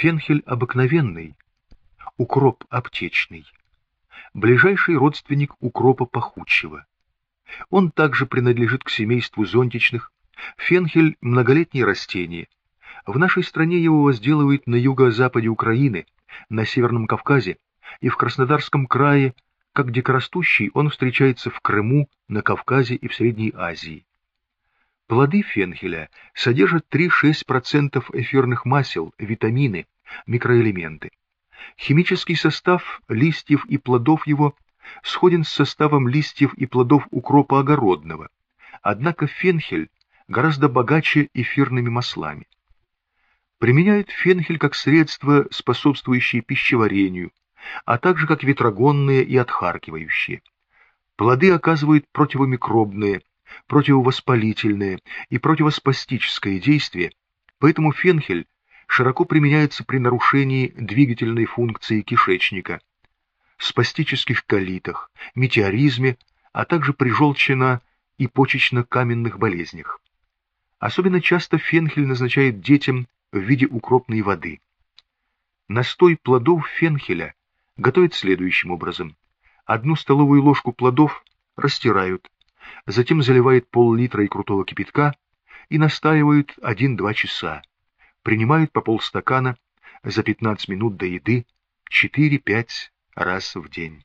Фенхель обыкновенный, укроп аптечный, ближайший родственник укропа пахучего. Он также принадлежит к семейству зонтичных. Фенхель – многолетнее растение. В нашей стране его возделывают на юго-западе Украины, на Северном Кавказе и в Краснодарском крае, как дикорастущий он встречается в Крыму, на Кавказе и в Средней Азии. Плоды фенхеля содержат 3-6% эфирных масел, витамины, микроэлементы. Химический состав листьев и плодов его сходен с составом листьев и плодов укропа огородного, однако фенхель гораздо богаче эфирными маслами. Применяют фенхель как средство, способствующее пищеварению, а также как ветрогонные и отхаркивающие. Плоды оказывают противомикробные, противовоспалительное и противоспастическое действие, поэтому фенхель широко применяется при нарушении двигательной функции кишечника, спастических колитах, метеоризме, а также при желчно- и почечно-каменных болезнях. Особенно часто фенхель назначают детям в виде укропной воды. Настой плодов фенхеля готовят следующим образом. Одну столовую ложку плодов растирают, затем заливают пол-литра и крутого кипятка и настаивают 1-2 часа. Принимают по полстакана за 15 минут до еды 4-5 раз в день.